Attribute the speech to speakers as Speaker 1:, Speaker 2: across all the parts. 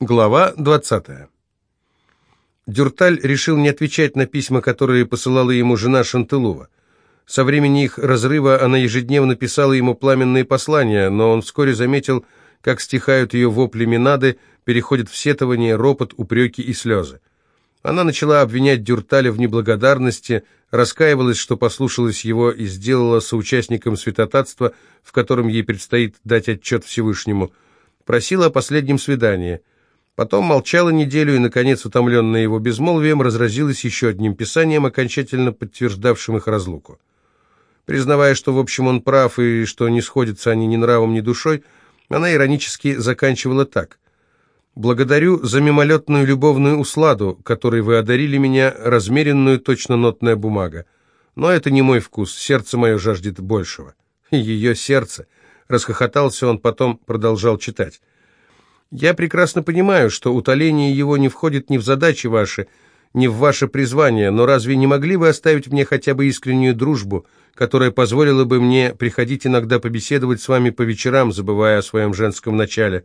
Speaker 1: Глава 20. Дюрталь решил не отвечать на письма, которые посылала ему жена Шантылова. Со времени их разрыва она ежедневно писала ему пламенные послания, но он вскоре заметил, как стихают ее вопли Минады, переходят в сетование, ропот, упреки и слезы. Она начала обвинять Дюрталя в неблагодарности, раскаивалась, что послушалась его и сделала соучастником святотатства, в котором ей предстоит дать отчет Всевышнему. Просила о последнем свидании – Потом молчала неделю и, наконец, утомленная его безмолвием, разразилась еще одним писанием, окончательно подтверждавшим их разлуку. Признавая, что, в общем, он прав и что не сходятся они ни нравом, ни душой, она иронически заканчивала так. «Благодарю за мимолетную любовную усладу, которой вы одарили меня, размеренную точно нотная бумага. Но это не мой вкус, сердце мое жаждет большего». Ее сердце. Расхохотался он, потом продолжал читать. Я прекрасно понимаю, что утоление его не входит ни в задачи ваши, ни в ваше призвание, но разве не могли вы оставить мне хотя бы искреннюю дружбу, которая позволила бы мне приходить иногда побеседовать с вами по вечерам, забывая о своем женском начале?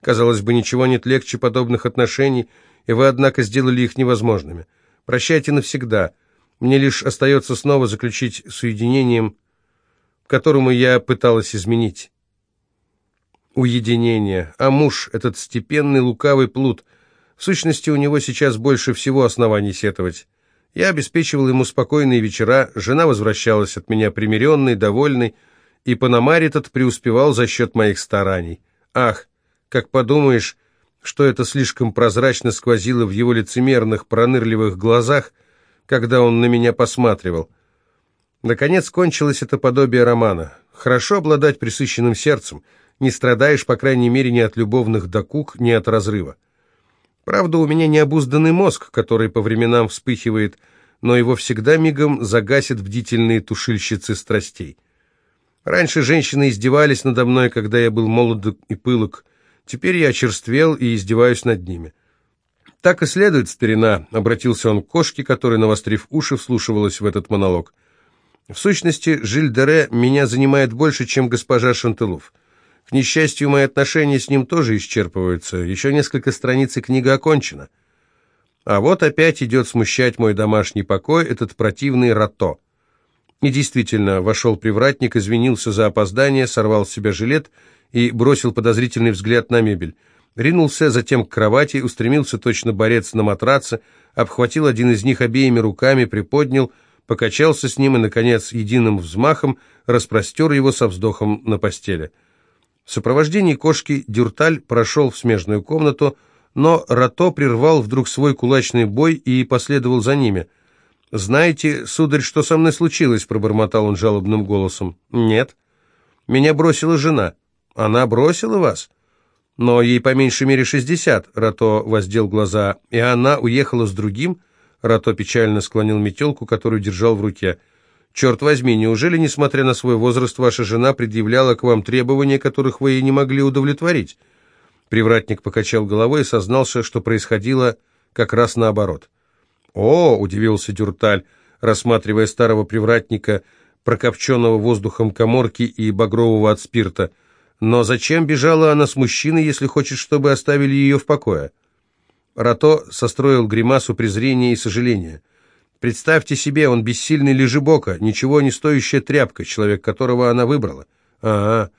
Speaker 1: Казалось бы, ничего нет легче подобных отношений, и вы, однако, сделали их невозможными. Прощайте навсегда. Мне лишь остается снова заключить соединением, которому я пыталась изменить» уединение, а муж, этот степенный лукавый плут, в сущности, у него сейчас больше всего оснований сетовать. Я обеспечивал ему спокойные вечера, жена возвращалась от меня примиренной, довольной, и Панамарь этот преуспевал за счет моих стараний. Ах, как подумаешь, что это слишком прозрачно сквозило в его лицемерных, пронырливых глазах, когда он на меня посматривал. Наконец кончилось это подобие романа. Хорошо обладать присыщенным сердцем — не страдаешь, по крайней мере, ни от любовных докук, ни от разрыва. Правда, у меня необузданный мозг, который по временам вспыхивает, но его всегда мигом загасят бдительные тушильщицы страстей. Раньше женщины издевались надо мной, когда я был молод и пылок. Теперь я очерствел и издеваюсь над ними. «Так и следует, старина», — обратился он к кошке, которая, навострив уши, вслушивалась в этот монолог. «В сущности, Жиль Дере меня занимает больше, чем госпожа Шантелуф. К несчастью, мои отношения с ним тоже исчерпываются. Еще несколько страниц и книга окончена. А вот опять идет смущать мой домашний покой этот противный рато. И действительно, вошел привратник, извинился за опоздание, сорвал с себя жилет и бросил подозрительный взгляд на мебель. Ринулся затем к кровати, устремился точно борец на матраце, обхватил один из них обеими руками, приподнял, покачался с ним и, наконец, единым взмахом распростер его со вздохом на постели. В сопровождении кошки Дюрталь прошел в смежную комнату, но Рато прервал вдруг свой кулачный бой и последовал за ними. «Знаете, сударь, что со мной случилось?» — пробормотал он жалобным голосом. «Нет. Меня бросила жена». «Она бросила вас?» «Но ей по меньшей мере шестьдесят», — Рато воздел глаза. «И она уехала с другим?» Рато печально склонил метелку, которую держал в руке. Черт возьми, неужели, несмотря на свой возраст, ваша жена предъявляла к вам требования, которых вы и не могли удовлетворить?» Привратник покачал головой и сознался, что происходило как раз наоборот. «О!» — удивился Дюрталь, рассматривая старого привратника, прокопченного воздухом коморки и багрового от спирта. «Но зачем бежала она с мужчиной, если хочет, чтобы оставили ее в покое?» Рато состроил гримасу презрения и сожаления — Представьте себе, он бессильный лежебока, ничего не стоящая тряпка, человек которого она выбрала. Ага,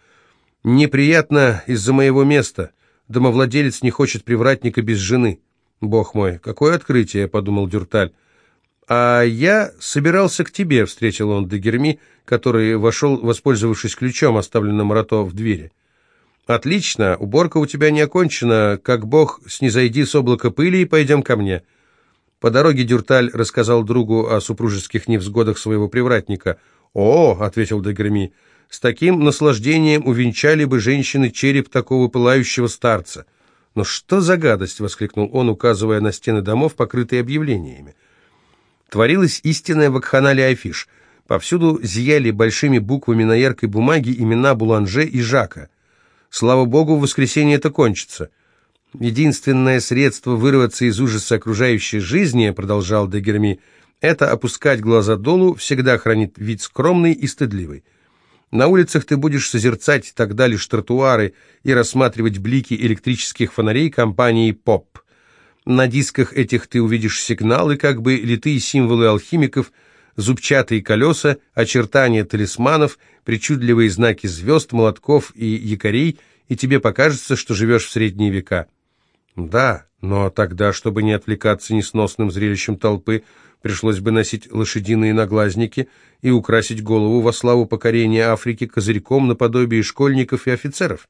Speaker 1: неприятно из-за моего места. Домовладелец не хочет привратника без жены. Бог мой, какое открытие, подумал Дюрталь. А я собирался к тебе, встретил он Дегерми, который вошел, воспользовавшись ключом, оставленным Рато в двери. «Отлично, уборка у тебя не окончена. Как бог, снизойди с облака пыли и пойдем ко мне». По дороге Дюрталь рассказал другу о супружеских невзгодах своего привратника. «О», — ответил Дегреми, — «с таким наслаждением увенчали бы женщины череп такого пылающего старца». «Но что за гадость!» — воскликнул он, указывая на стены домов, покрытые объявлениями. Творилась истинная вакханалия афиш. Повсюду зияли большими буквами на яркой бумаге имена Буланже и Жака. Слава богу, в воскресенье это кончится. Единственное средство вырваться из ужаса окружающей жизни, продолжал Дегерми, это опускать глаза долу, всегда хранит вид скромный и стыдливый. На улицах ты будешь созерцать тогда лишь тротуары и рассматривать блики электрических фонарей компании «Поп». На дисках этих ты увидишь сигналы, как бы литые символы алхимиков, зубчатые колеса, очертания талисманов, причудливые знаки звезд, молотков и якорей, и тебе покажется, что живешь в средние века. Да, но тогда, чтобы не отвлекаться несносным зрелищем толпы, пришлось бы носить лошадиные наглазники и украсить голову во славу покорения Африки козырьком наподобие школьников и офицеров.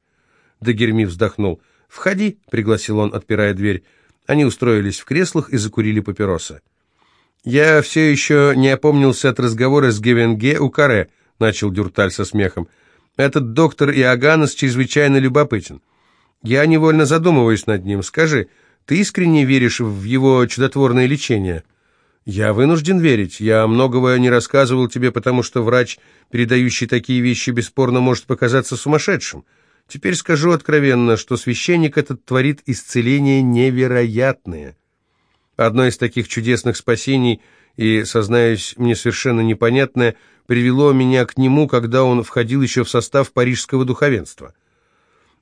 Speaker 1: Дагерми вздохнул. «Входи», — пригласил он, отпирая дверь. Они устроились в креслах и закурили папиросы. «Я все еще не опомнился от разговора с Гевенге у Каре», — начал Дюрталь со смехом. «Этот доктор Иоганнес чрезвычайно любопытен. Я невольно задумываюсь над ним. Скажи, ты искренне веришь в его чудотворное лечение?» «Я вынужден верить. Я многого не рассказывал тебе, потому что врач, передающий такие вещи, бесспорно может показаться сумасшедшим. Теперь скажу откровенно, что священник этот творит исцеление невероятное. Одно из таких чудесных спасений, и, сознаюсь, мне совершенно непонятное, привело меня к нему, когда он входил еще в состав парижского духовенства.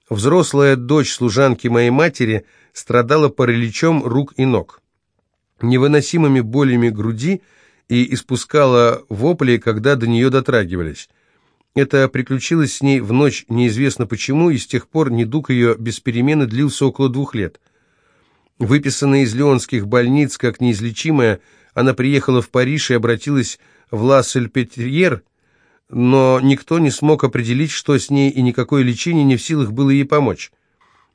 Speaker 1: Взрослая дочь служанки моей матери страдала параличом рук и ног невыносимыми болями груди и испускала вопли, когда до нее дотрагивались. Это приключилось с ней в ночь неизвестно почему, и с тех пор недуг ее без перемены длился около двух лет. Выписанная из леонских больниц как неизлечимая, она приехала в Париж и обратилась в Ла-Сельпетьер, но никто не смог определить, что с ней, и никакое лечение не в силах было ей помочь.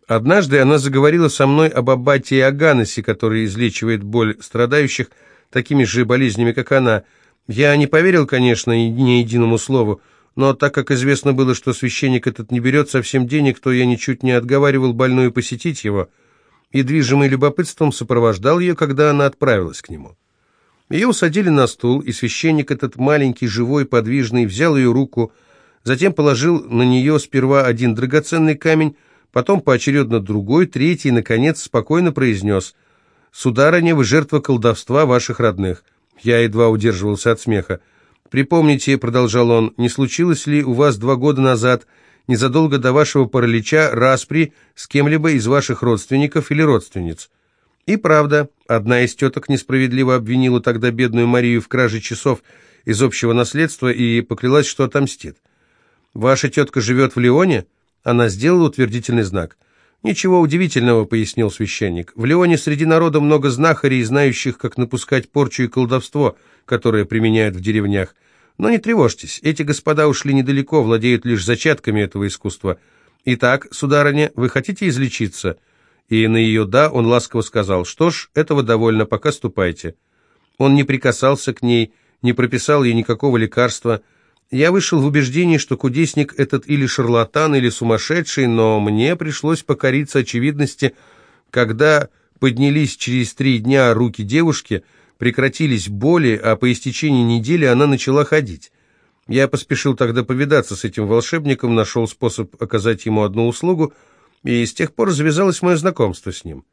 Speaker 1: Однажды она заговорила со мной об аббате Аганосе, который излечивает боль страдающих такими же болезнями, как она. Я не поверил, конечно, ни единому слову, но так как известно было, что священник этот не берет совсем денег, то я ничуть не отговаривал больную посетить его, и, движимый любопытством, сопровождал ее, когда она отправилась к нему. Ее усадили на стул, и священник этот маленький, живой, подвижный, взял ее руку, затем положил на нее сперва один драгоценный камень, потом поочередно другой, третий, и, наконец, спокойно произнес «Сударыня, вы жертва колдовства ваших родных». Я едва удерживался от смеха. «Припомните», — продолжал он, — «не случилось ли у вас два года назад, незадолго до вашего паралича, распри с кем-либо из ваших родственников или родственниц?» И правда, одна из теток несправедливо обвинила тогда бедную Марию в краже часов из общего наследства и поклялась, что отомстит. «Ваша тетка живет в Лионе?» Она сделала утвердительный знак. «Ничего удивительного», — пояснил священник. «В Леоне среди народа много знахарей, знающих, как напускать порчу и колдовство, которое применяют в деревнях. Но не тревожьтесь, эти господа ушли недалеко, владеют лишь зачатками этого искусства. Итак, сударыня, вы хотите излечиться?» И на ее «да» он ласково сказал, «Что ж, этого довольно, пока ступайте». Он не прикасался к ней, не прописал ей никакого лекарства, — я вышел в убеждении, что кудесник этот или шарлатан, или сумасшедший, но мне пришлось покориться очевидности, когда поднялись через три дня руки девушки, прекратились боли, а по истечении недели она начала ходить. Я поспешил тогда повидаться с этим волшебником, нашел способ оказать ему одну услугу, и с тех пор завязалось мое знакомство с ним.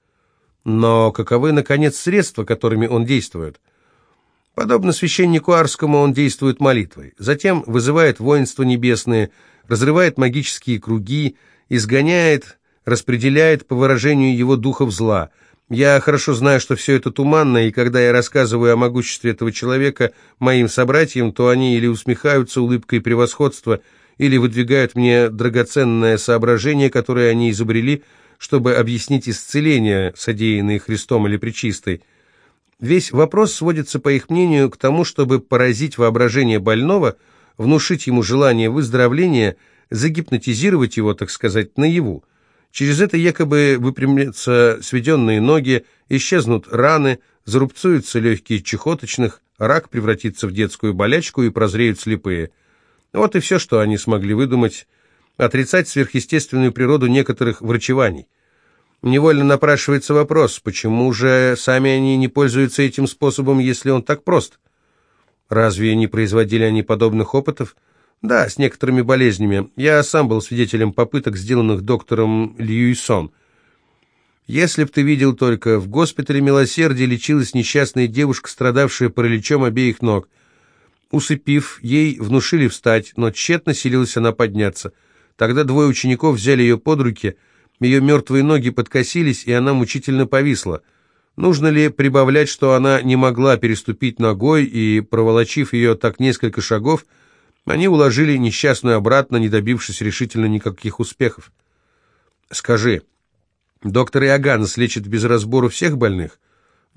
Speaker 1: Но каковы, наконец, средства, которыми он действует? Подобно священнику Арскому он действует молитвой, затем вызывает воинство небесное, разрывает магические круги, изгоняет, распределяет по выражению его духов зла. Я хорошо знаю, что все это туманно, и когда я рассказываю о могуществе этого человека моим собратьям, то они или усмехаются улыбкой превосходства, или выдвигают мне драгоценное соображение, которое они изобрели, чтобы объяснить исцеление, содеянное Христом или Пречистой. Весь вопрос сводится, по их мнению, к тому, чтобы поразить воображение больного, внушить ему желание выздоровления, загипнотизировать его, так сказать, наяву. Через это якобы выпрямятся сведенные ноги, исчезнут раны, зарубцуются легкие чехоточных, рак превратится в детскую болячку и прозреют слепые. Вот и все, что они смогли выдумать, отрицать сверхъестественную природу некоторых врачеваний. Невольно напрашивается вопрос, почему же сами они не пользуются этим способом, если он так прост? Разве не производили они подобных опытов? Да, с некоторыми болезнями. Я сам был свидетелем попыток, сделанных доктором Льюисон. Если б ты видел только, в госпитале милосердия лечилась несчастная девушка, страдавшая параличом обеих ног. Усыпив, ей внушили встать, но тщетно силилась она подняться. Тогда двое учеников взяли ее под руки, ее мертвые ноги подкосились, и она мучительно повисла. Нужно ли прибавлять, что она не могла переступить ногой, и, проволочив ее так несколько шагов, они уложили несчастную обратно, не добившись решительно никаких успехов. «Скажи, доктор Иоганнес лечит без разбору всех больных?»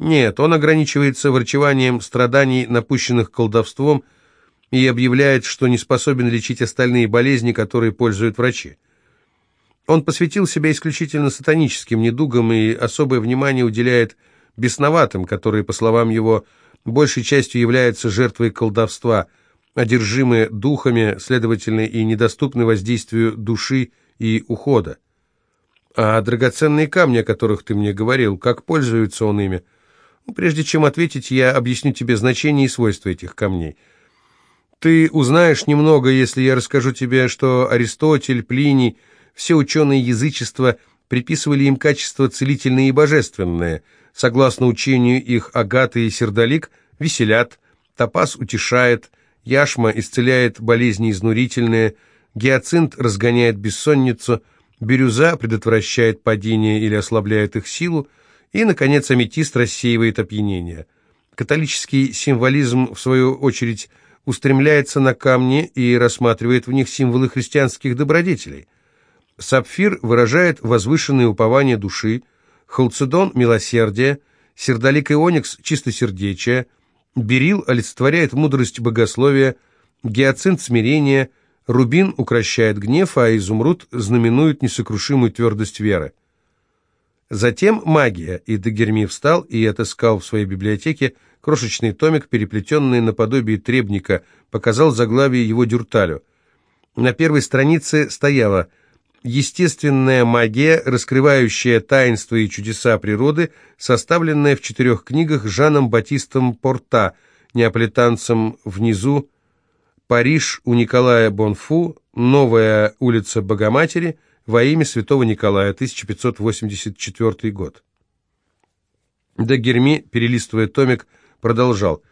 Speaker 1: Нет, он ограничивается врачеванием страданий, напущенных колдовством, и объявляет, что не способен лечить остальные болезни, которые пользуют врачи. Он посвятил себя исключительно сатаническим недугам и особое внимание уделяет бесноватым, которые, по словам его, большей частью являются жертвой колдовства, одержимые духами, следовательно, и недоступны воздействию души и ухода. А драгоценные камни, о которых ты мне говорил, как пользуется он ими? Прежде чем ответить, я объясню тебе значение и свойства этих камней. Ты узнаешь немного, если я расскажу тебе, что Аристотель, Плиний, все ученые язычества приписывали им качества целительные и божественные. Согласно учению их Агаты и Сердолик веселят, топаз утешает, яшма исцеляет болезни изнурительные, гиацинт разгоняет бессонницу, бирюза предотвращает падение или ослабляет их силу, и, наконец, аметист рассеивает опьянение. Католический символизм, в свою очередь, устремляется на камни и рассматривает в них символы христианских добродетелей. Сапфир выражает возвышенное упование души, халцедон – милосердие, сердолик и оникс – чистосердечие, берил олицетворяет мудрость богословия, гиацинт – смирение, рубин укращает гнев, а изумруд знаменует несокрушимую твердость веры. Затем магия, и Дагерми встал и отыскал в своей библиотеке крошечный томик, переплетенный наподобие требника, показал заглавие его дюрталю. На первой странице стояло «Естественная магия, раскрывающая таинства и чудеса природы, составленная в четырех книгах Жаном Батистом Порта, неаполитанцем внизу, Париж у Николая Бонфу, Новая улица Богоматери – во имя святого Николая, 1584 год. Дагерми, перелистывая томик, продолжал.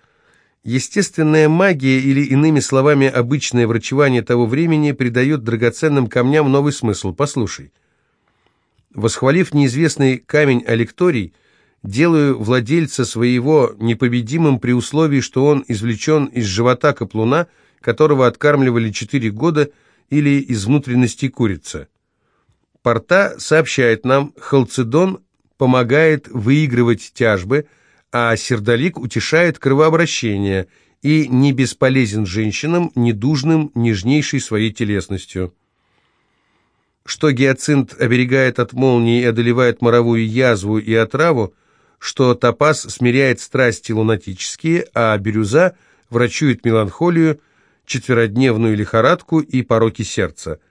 Speaker 1: Естественная магия, или иными словами, обычное врачевание того времени, придает драгоценным камням новый смысл. Послушай. Восхвалив неизвестный камень Алекторий, делаю владельца своего непобедимым при условии, что он извлечен из живота каплуна, которого откармливали четыре года, или из внутренности курицы. Порта сообщает нам, Халцедон помогает выигрывать тяжбы, а сердолик утешает кровообращение и не бесполезен женщинам, недужным, нежнейшей своей телесностью. Что гиацинт оберегает от молнии и одолевает моровую язву и отраву, что топаз смиряет страсти лунатические, а бирюза врачует меланхолию, четверодневную лихорадку и пороки сердца –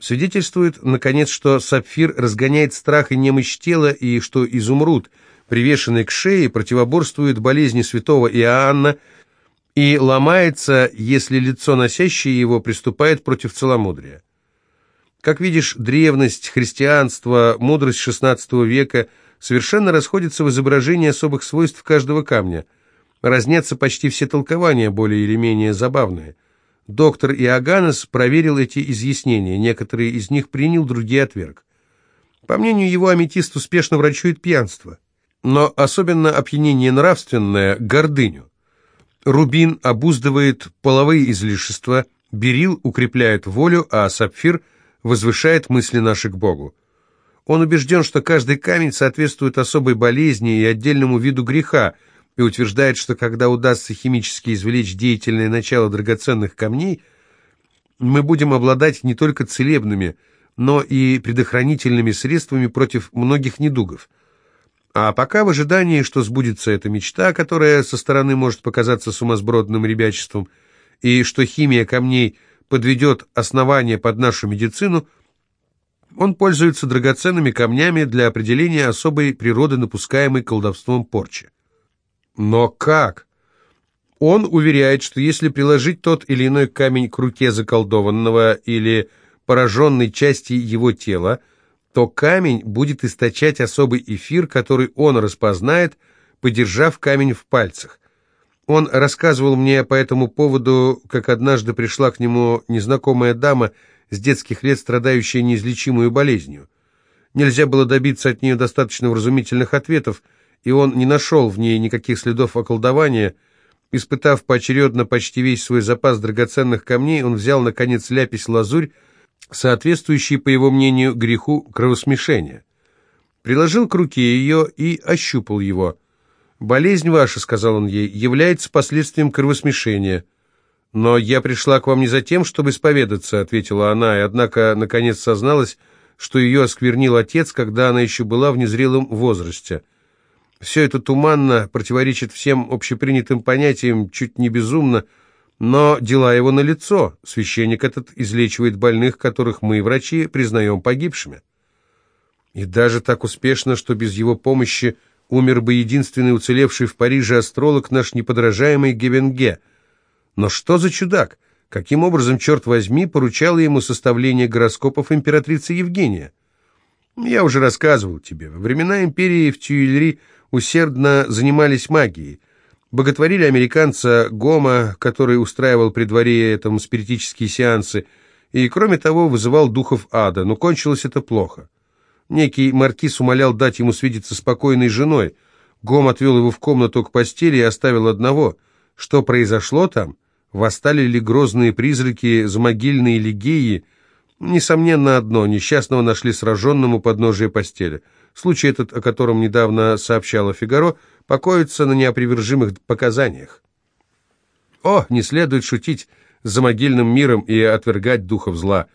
Speaker 1: Свидетельствует, наконец, что сапфир разгоняет страх и немощь тела, и что изумруд, привешенный к шее, противоборствует болезни святого Иоанна и ломается, если лицо, носящее его, приступает против целомудрия. Как видишь, древность, христианство, мудрость XVI века совершенно расходятся в изображении особых свойств каждого камня. Разнятся почти все толкования, более или менее забавные. Доктор Иоганнес проверил эти изъяснения, некоторые из них принял, другие отверг. По мнению его, аметист успешно врачует пьянство, но особенно опьянение нравственное – гордыню. Рубин обуздывает половые излишества, берил укрепляет волю, а сапфир возвышает мысли наши к Богу. Он убежден, что каждый камень соответствует особой болезни и отдельному виду греха – и утверждает, что когда удастся химически извлечь деятельное начало драгоценных камней, мы будем обладать не только целебными, но и предохранительными средствами против многих недугов. А пока в ожидании, что сбудется эта мечта, которая со стороны может показаться сумасбродным ребячеством, и что химия камней подведет основание под нашу медицину, он пользуется драгоценными камнями для определения особой природы напускаемой колдовством порчи. Но как? Он уверяет, что если приложить тот или иной камень к руке заколдованного или пораженной части его тела, то камень будет источать особый эфир, который он распознает, подержав камень в пальцах. Он рассказывал мне по этому поводу, как однажды пришла к нему незнакомая дама с детских лет, страдающая неизлечимой болезнью. Нельзя было добиться от нее достаточно вразумительных ответов, и он не нашел в ней никаких следов околдования. Испытав поочередно почти весь свой запас драгоценных камней, он взял, наконец, ляпись-лазурь, соответствующий, по его мнению, греху кровосмешения. Приложил к руке ее и ощупал его. «Болезнь ваша, — сказал он ей, — является последствием кровосмешения». «Но я пришла к вам не за тем, чтобы исповедаться», — ответила она, и однако, наконец, созналась, что ее осквернил отец, когда она еще была в незрелом возрасте. Все это туманно, противоречит всем общепринятым понятиям, чуть не безумно, но дела его налицо. Священник этот излечивает больных, которых мы, врачи, признаем погибшими. И даже так успешно, что без его помощи умер бы единственный уцелевший в Париже астролог наш неподражаемый Гевенге. Но что за чудак? Каким образом, черт возьми, поручала ему составление гороскопов императрицы Евгения? Я уже рассказывал тебе. Во времена империи в Тюильри усердно занимались магией. Боготворили американца Гома, который устраивал при дворе этом спиритические сеансы, и, кроме того, вызывал духов ада, но кончилось это плохо. Некий маркиз умолял дать ему свидеться спокойной женой. Гом отвел его в комнату к постели и оставил одного. Что произошло там? Восстали ли грозные призраки, замогильные легеи? Несомненно одно, несчастного нашли сраженным у подножия постели. Случай этот, о котором недавно сообщала Фигаро, покоится на неопривержимых показаниях. О, не следует шутить за могильным миром и отвергать духов зла.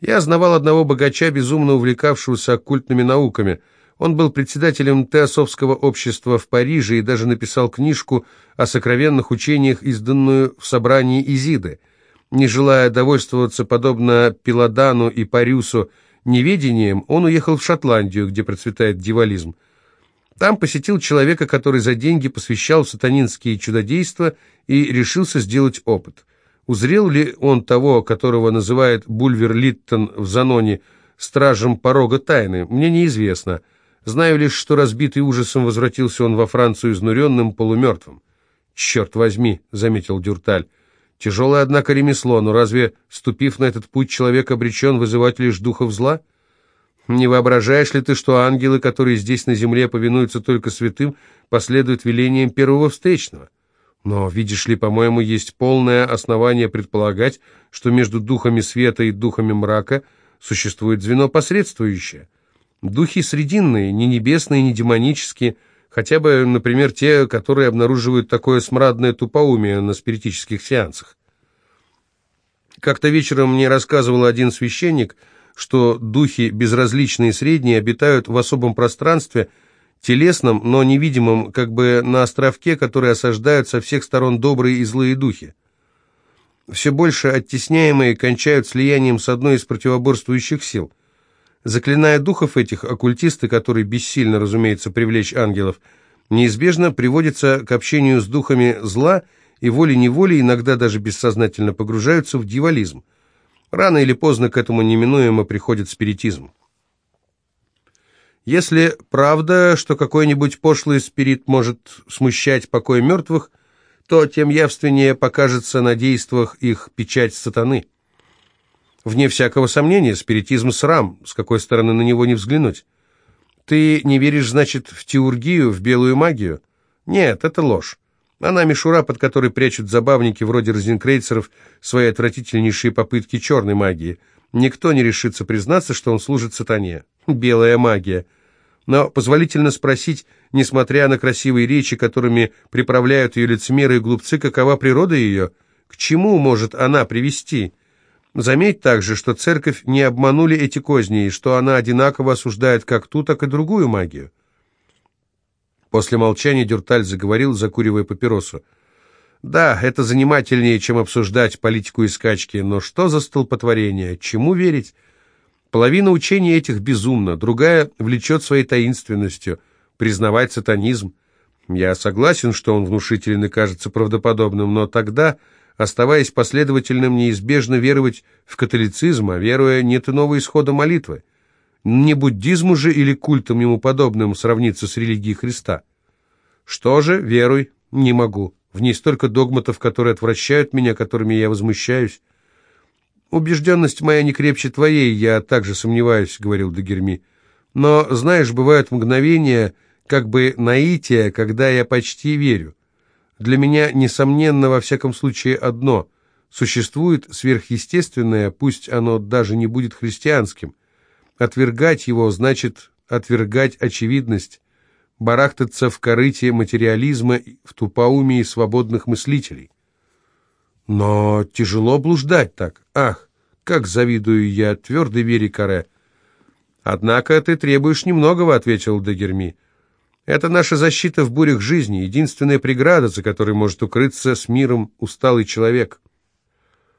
Speaker 1: Я знавал одного богача, безумно увлекавшегося оккультными науками. Он был председателем Теософского общества в Париже и даже написал книжку о сокровенных учениях, изданную в собрании Изиды. Не желая довольствоваться, подобно Пиладану и Парюсу, неведением, он уехал в Шотландию, где процветает дьяволизм. Там посетил человека, который за деньги посвящал сатанинские чудодейства и решился сделать опыт. Узрел ли он того, которого называет Бульвер Литтон в Заноне стражем порога тайны, мне неизвестно. Знаю лишь, что разбитый ужасом возвратился он во Францию изнуренным, полумертвым. «Черт возьми», — заметил Дюрталь, — «тяжелое, однако, ремесло, но разве, ступив на этот путь, человек обречен вызывать лишь духов зла?» Не воображаешь ли ты, что ангелы, которые здесь на земле повинуются только святым, последуют велениям первого встречного? Но, видишь ли, по-моему, есть полное основание предполагать, что между духами света и духами мрака существует звено посредствующее. Духи срединные, не небесные, не демонические, хотя бы, например, те, которые обнаруживают такое смрадное тупоумие на спиритических сеансах. Как-то вечером мне рассказывал один священник – что духи безразличные и средние обитают в особом пространстве, телесном, но невидимом, как бы на островке, который осаждают со всех сторон добрые и злые духи. Все больше оттесняемые кончают слиянием с одной из противоборствующих сил. Заклиная духов этих, оккультисты, которые бессильно, разумеется, привлечь ангелов, неизбежно приводятся к общению с духами зла и волей-неволей иногда даже бессознательно погружаются в дьяволизм. Рано или поздно к этому неминуемо приходит спиритизм. Если правда, что какой-нибудь пошлый спирит может смущать покой мертвых, то тем явственнее покажется на действиях их печать сатаны. Вне всякого сомнения, спиритизм срам, с какой стороны на него не взглянуть. Ты не веришь, значит, в теургию, в белую магию? Нет, это ложь. Она мишура, под которой прячут забавники вроде розенкрейцеров свои отвратительнейшие попытки черной магии. Никто не решится признаться, что он служит сатане. Белая магия. Но позволительно спросить, несмотря на красивые речи, которыми приправляют ее лицемеры и глупцы, какова природа ее? К чему может она привести? Заметь также, что церковь не обманули эти козни, и что она одинаково осуждает как ту, так и другую магию. После молчания Дюрталь заговорил, закуривая папиросу. «Да, это занимательнее, чем обсуждать политику и скачки, но что за столпотворение? Чему верить? Половина учений этих безумна, другая влечет своей таинственностью. Признавать сатанизм. Я согласен, что он внушителен кажется правдоподобным, но тогда, оставаясь последовательным, неизбежно веровать в католицизм, а веруя нет иного исхода молитвы. Не буддизму же или культом ему подобным сравниться с религией Христа? Что же, веруй, не могу. В ней столько догматов, которые отвращают меня, которыми я возмущаюсь. «Убежденность моя не крепче твоей, я также сомневаюсь», — говорил Дагерми. «Но, знаешь, бывают мгновения, как бы наития, когда я почти верю. Для меня, несомненно, во всяком случае, одно — Существует сверхъестественное, пусть оно даже не будет христианским. Отвергать его значит отвергать очевидность, барахтаться в корыте материализма в тупоумии свободных мыслителей. Но тяжело блуждать так. Ах, как завидую я твердой вере Каре. Однако ты требуешь немногого, ответил Дагерми. Это наша защита в бурях жизни, единственная преграда, за которой может укрыться с миром усталый человек.